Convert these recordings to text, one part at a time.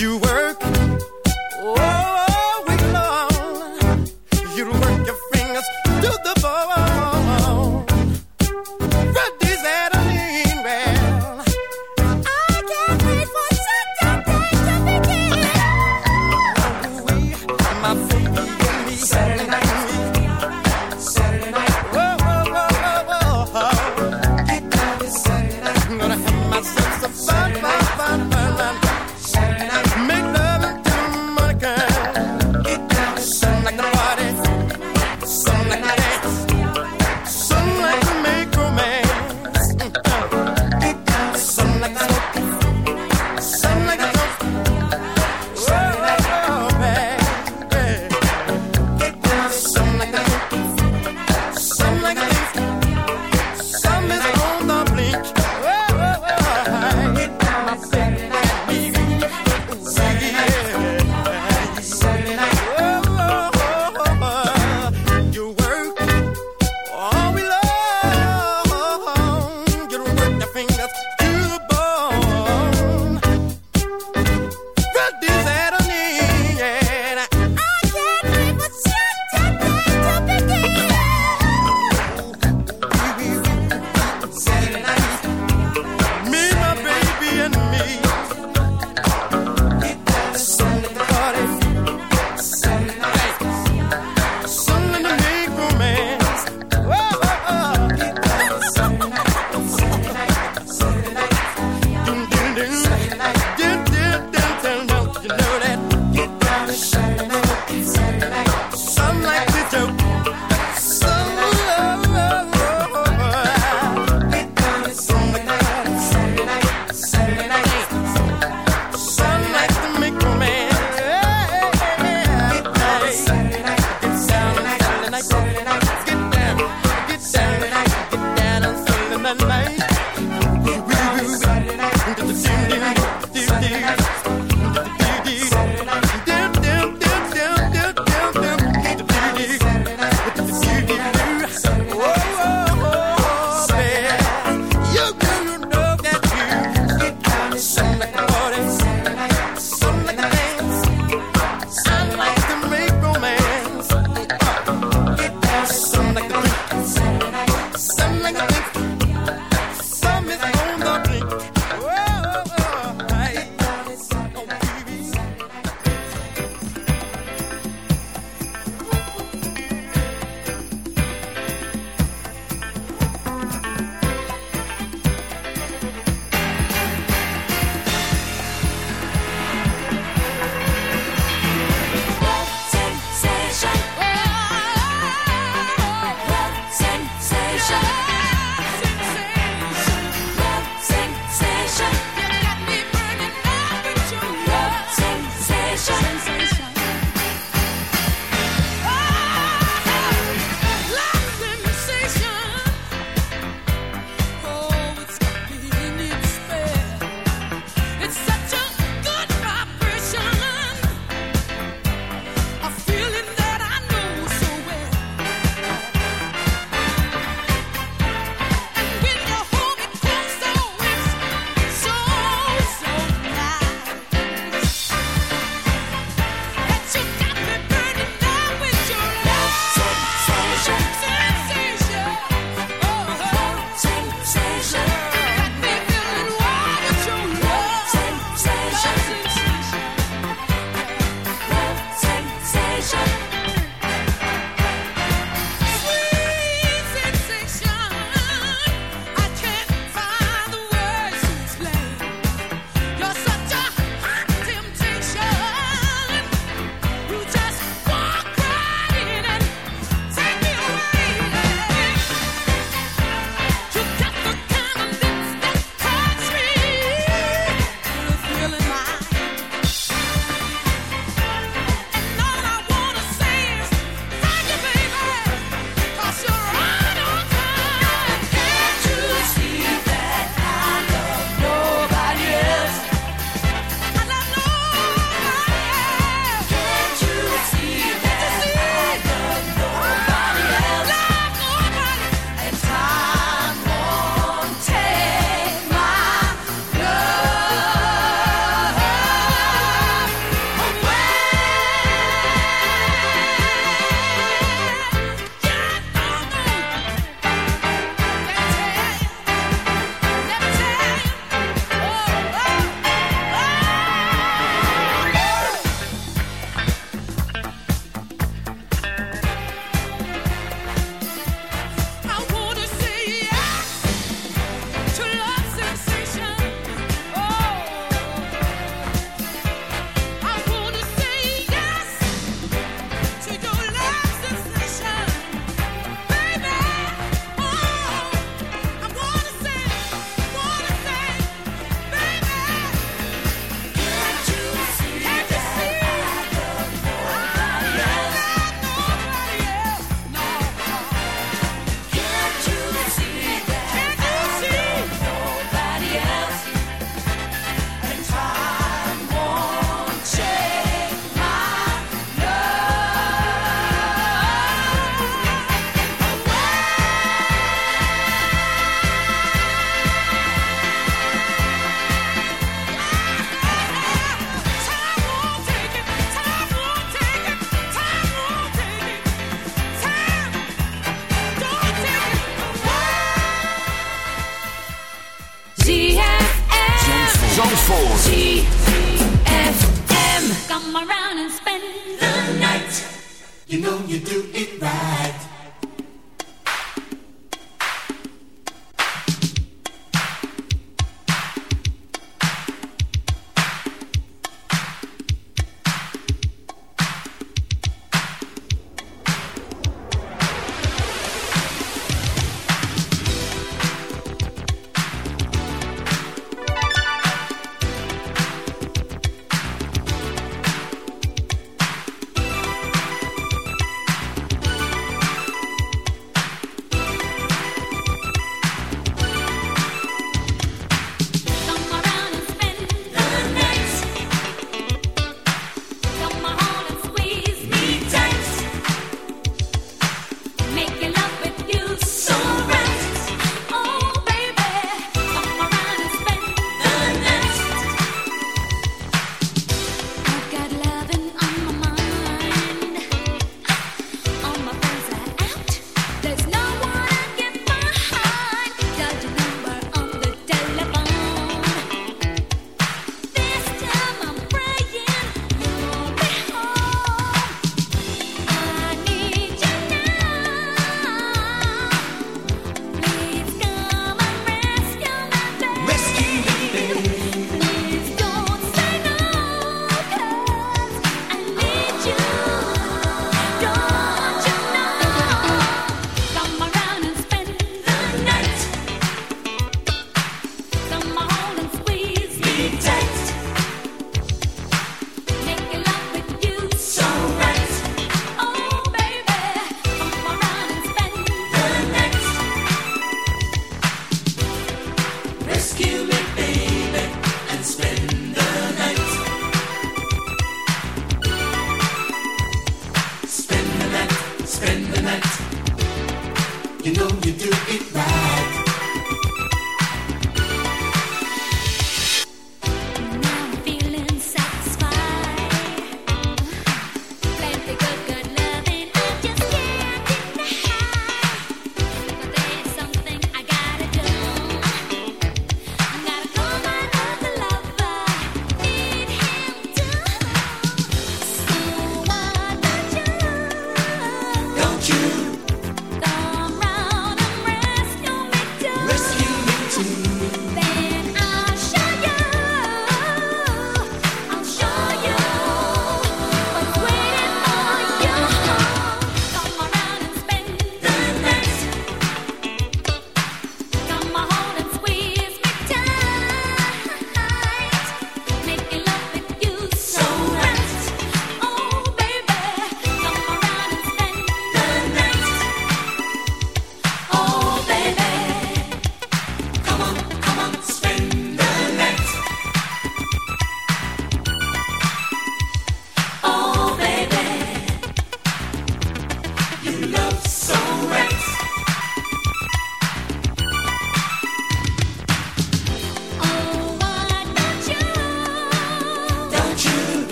you work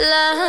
van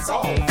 that's all,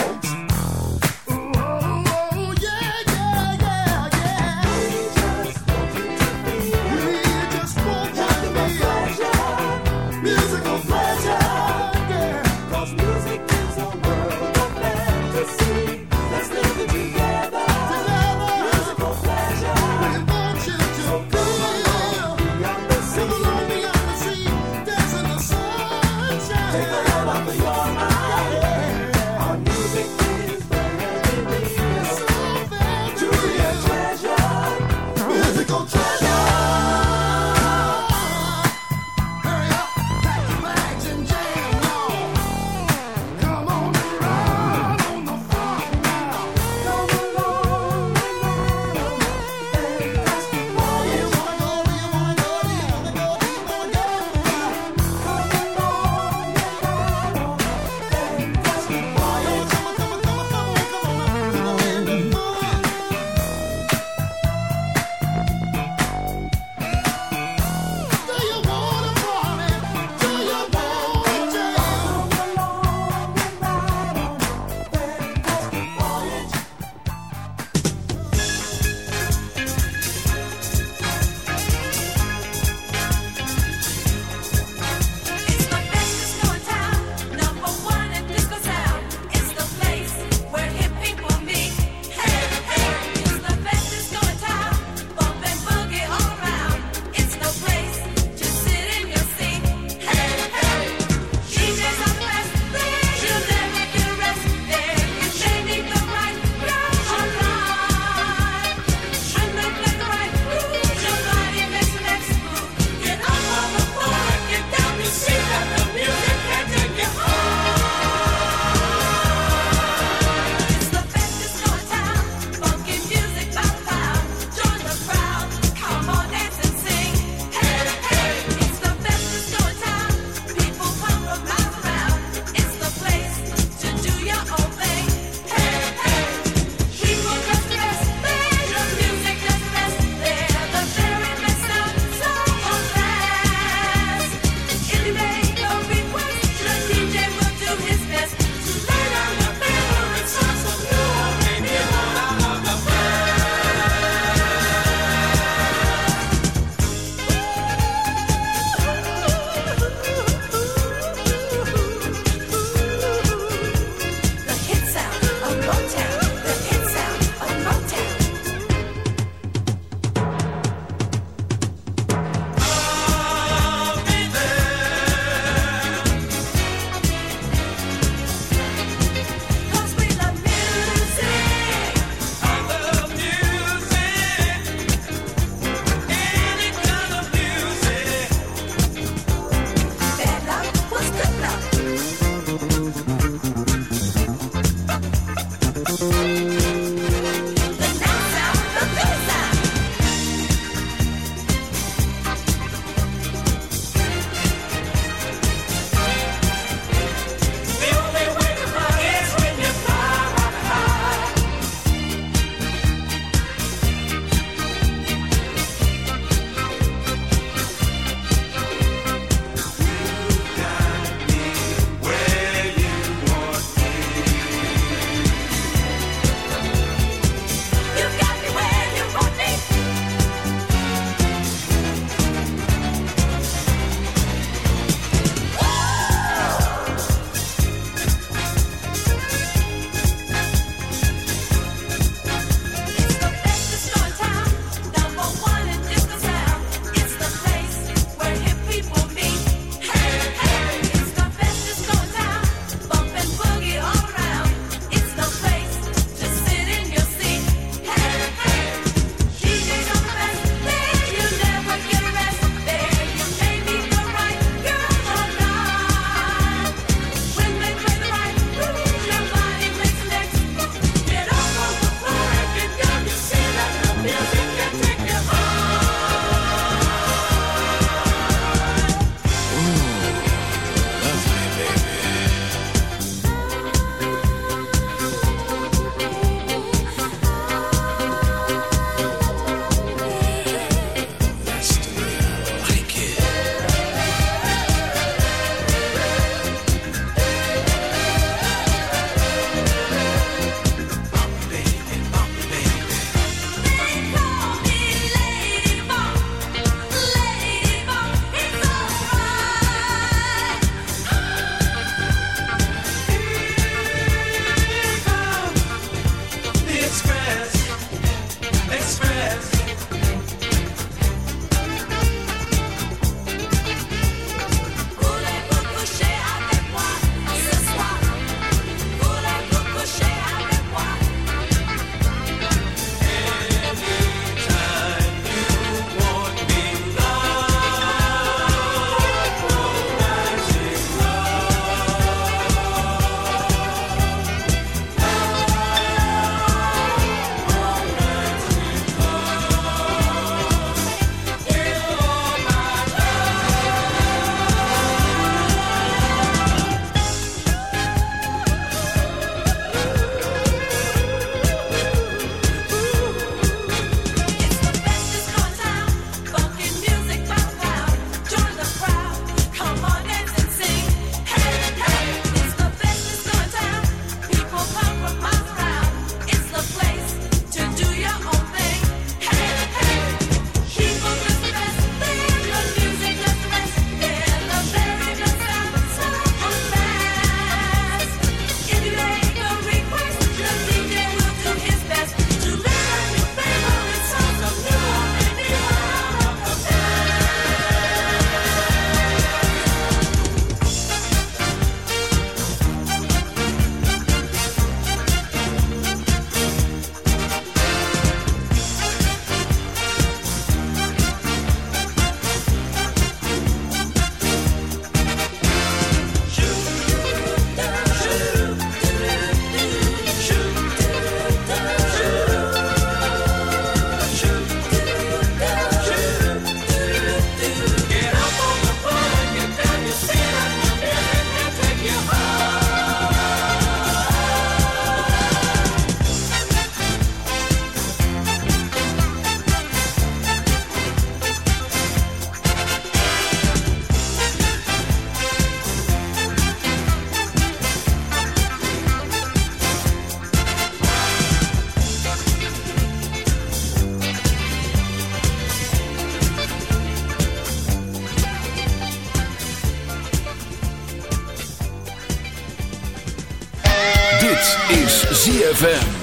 ZFM.